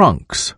trunks.